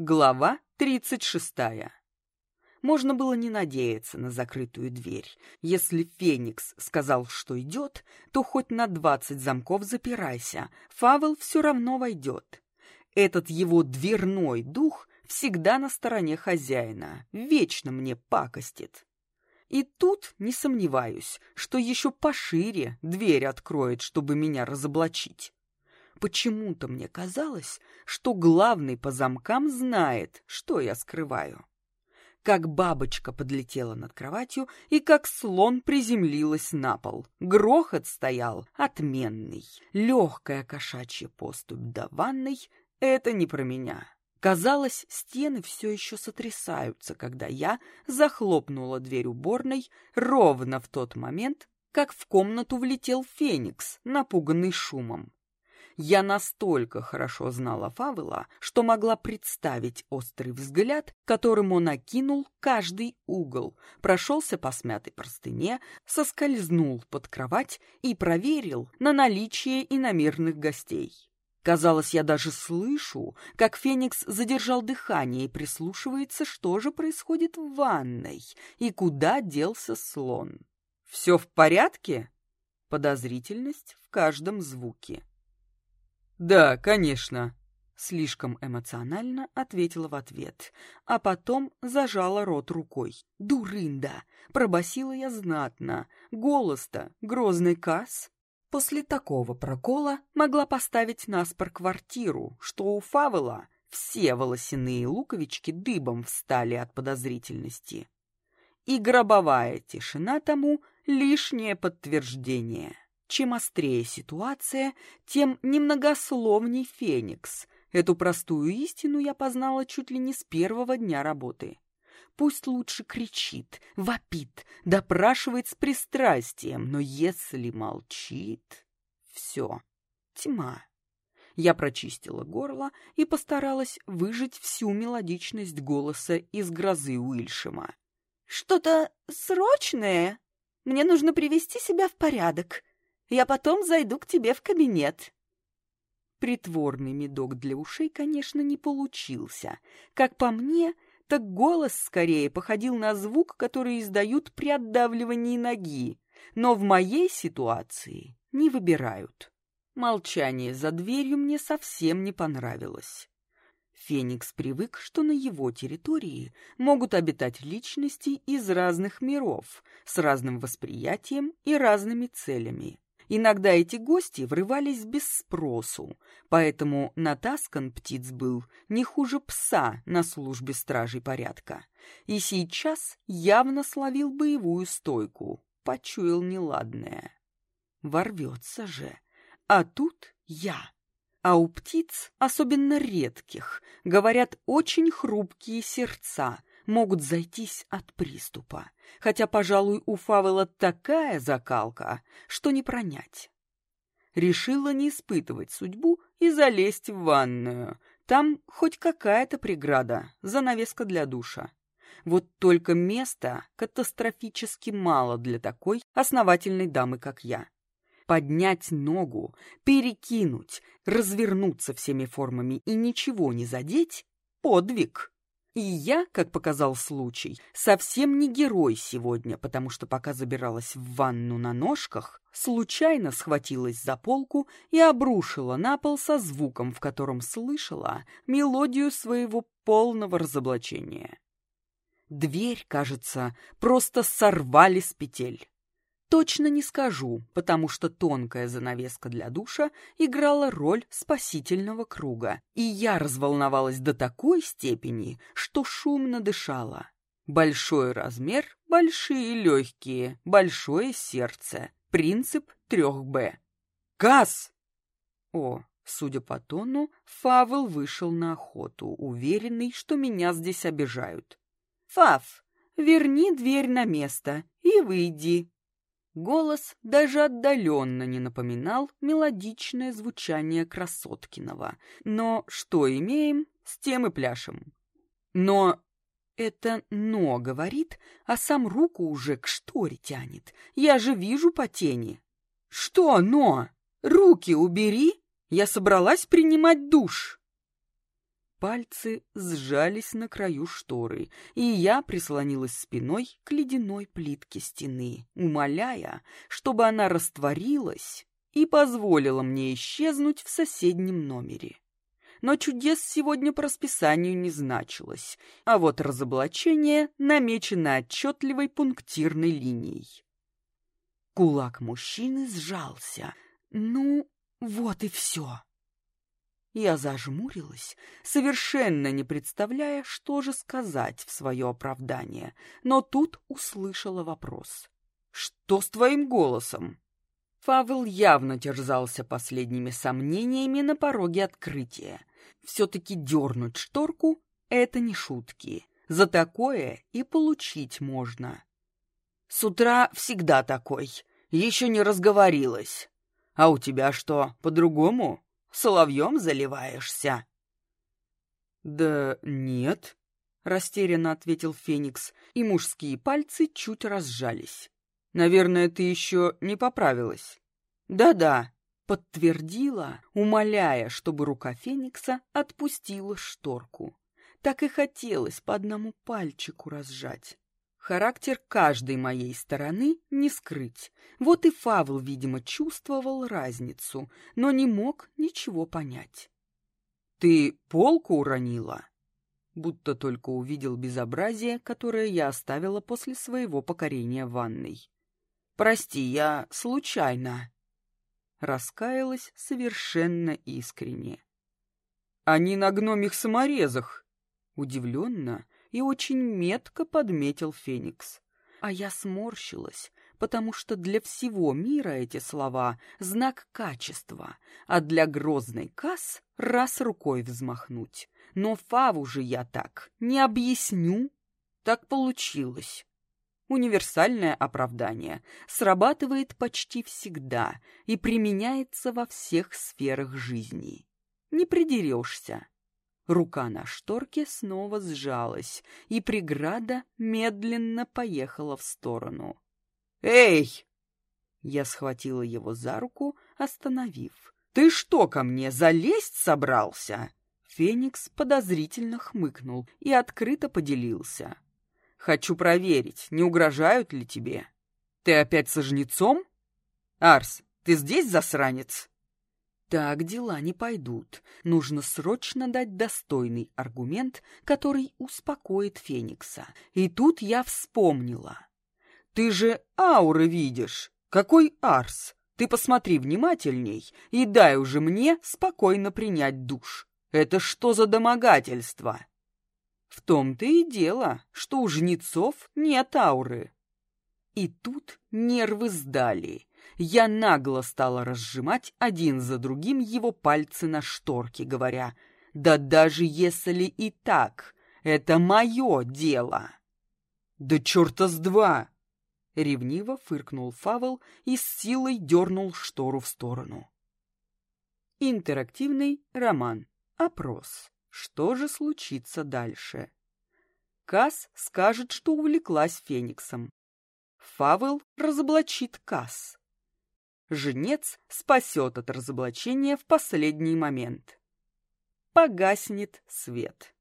Глава тридцать шестая. Можно было не надеяться на закрытую дверь. Если Феникс сказал, что идет, то хоть на двадцать замков запирайся, Фавел все равно войдет. Этот его дверной дух всегда на стороне хозяина, вечно мне пакостит. И тут не сомневаюсь, что еще пошире дверь откроет, чтобы меня разоблачить. Почему-то мне казалось, что главный по замкам знает, что я скрываю. Как бабочка подлетела над кроватью и как слон приземлилась на пол. Грохот стоял отменный. Легкая кошачья поступь до ванной — это не про меня. Казалось, стены все еще сотрясаются, когда я захлопнула дверь уборной ровно в тот момент, как в комнату влетел Феникс, напуганный шумом. Я настолько хорошо знала Фавела, что могла представить острый взгляд, которым он окинул каждый угол, прошелся по смятой простыне, соскользнул под кровать и проверил на наличие иномерных гостей. Казалось, я даже слышу, как Феникс задержал дыхание и прислушивается, что же происходит в ванной и куда делся слон. «Все в порядке?» Подозрительность в каждом звуке. «Да, конечно», — слишком эмоционально ответила в ответ, а потом зажала рот рукой. «Дурында!» — пробасила я знатно. Голос-то грозный касс. После такого прокола могла поставить наспор квартиру, что у Фавела все волосяные луковички дыбом встали от подозрительности. И гробовая тишина тому — лишнее подтверждение. Чем острее ситуация, тем немногословней Феникс. Эту простую истину я познала чуть ли не с первого дня работы. Пусть лучше кричит, вопит, допрашивает с пристрастием, но если молчит... Все, тьма. Я прочистила горло и постаралась выжить всю мелодичность голоса из грозы Уильшема. «Что-то срочное? Мне нужно привести себя в порядок. Я потом зайду к тебе в кабинет». Притворный медок для ушей, конечно, не получился. Как по мне, так голос скорее походил на звук, который издают при отдавливании ноги, но в моей ситуации не выбирают. Молчание за дверью мне совсем не понравилось. Феникс привык, что на его территории могут обитать личности из разных миров, с разным восприятием и разными целями. Иногда эти гости врывались без спросу, поэтому натаскан птиц был не хуже пса на службе стражей порядка. И сейчас явно словил боевую стойку, почуял неладное. Ворвется же. А тут я. А у птиц, особенно редких, говорят, очень хрупкие сердца, могут зайтись от приступа. Хотя, пожалуй, у Фавела такая закалка, что не пронять. Решила не испытывать судьбу и залезть в ванную. Там хоть какая-то преграда, занавеска для душа. Вот только места катастрофически мало для такой основательной дамы, как я. Поднять ногу, перекинуть, развернуться всеми формами и ничего не задеть — подвиг. И я, как показал случай, совсем не герой сегодня, потому что пока забиралась в ванну на ножках, случайно схватилась за полку и обрушила на пол со звуком, в котором слышала мелодию своего полного разоблачения. Дверь, кажется, просто сорвали с петель. Точно не скажу, потому что тонкая занавеска для душа играла роль спасительного круга, и я разволновалась до такой степени, что шумно дышала. Большой размер, большие легкие, большое сердце. Принцип трех Б. Газ! О, судя по тону, Фавел вышел на охоту, уверенный, что меня здесь обижают. Фав, верни дверь на место и выйди. Голос даже отдаленно не напоминал мелодичное звучание Красоткиного. Но что имеем, с тем и пляшем. Но это «но» говорит, а сам руку уже к шторе тянет. Я же вижу по тени. Что «но»? Руки убери! Я собралась принимать душ. Пальцы сжались на краю шторы, и я прислонилась спиной к ледяной плитке стены, умоляя, чтобы она растворилась и позволила мне исчезнуть в соседнем номере. Но чудес сегодня по расписанию не значилось, а вот разоблачение намечено отчетливой пунктирной линией. Кулак мужчины сжался. Ну, вот и все. Я зажмурилась, совершенно не представляя, что же сказать в свое оправдание, но тут услышала вопрос. «Что с твоим голосом?» Фавел явно терзался последними сомнениями на пороге открытия. Все-таки дернуть шторку — это не шутки. За такое и получить можно. «С утра всегда такой. Еще не разговорилась. А у тебя что, по-другому?» Соловьем заливаешься?» «Да нет», — растерянно ответил Феникс, и мужские пальцы чуть разжались. «Наверное, ты еще не поправилась». «Да-да», — подтвердила, умоляя, чтобы рука Феникса отпустила шторку. Так и хотелось по одному пальчику разжать. Характер каждой моей стороны не скрыть. Вот и Фавл, видимо, чувствовал разницу, но не мог ничего понять. «Ты полку уронила?» Будто только увидел безобразие, которое я оставила после своего покорения ванной. «Прости, я случайно». Раскаялась совершенно искренне. «Они на гномих саморезах!» Удивленно и очень метко подметил Феникс. А я сморщилась, потому что для всего мира эти слова — знак качества, а для грозной касс — раз рукой взмахнуть. Но Фаву же я так не объясню. Так получилось. Универсальное оправдание срабатывает почти всегда и применяется во всех сферах жизни. Не придерешься. Рука на шторке снова сжалась, и преграда медленно поехала в сторону. «Эй!» Я схватила его за руку, остановив. «Ты что ко мне, залезть собрался?» Феникс подозрительно хмыкнул и открыто поделился. «Хочу проверить, не угрожают ли тебе? Ты опять со жнецом? Арс, ты здесь, засранец?» Так дела не пойдут. Нужно срочно дать достойный аргумент, который успокоит Феникса. И тут я вспомнила. Ты же ауры видишь. Какой Арс? Ты посмотри внимательней и дай уже мне спокойно принять душ. Это что за домогательство? В том-то и дело, что у жнецов нет ауры. И тут нервы сдали я нагло стала разжимать один за другим его пальцы на шторке, говоря, «Да даже если и так, это мое дело!» «Да черта с два!» Ревниво фыркнул Фавел и с силой дернул штору в сторону. Интерактивный роман. Опрос. Что же случится дальше? Касс скажет, что увлеклась Фениксом. Фавел разоблачит Касс. Женец спасет от разоблачения в последний момент. Погаснет свет.